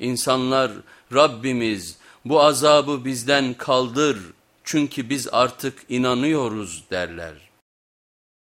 İnsanlar Rabbimiz bu azabı bizden kaldır çünkü biz artık inanıyoruz derler.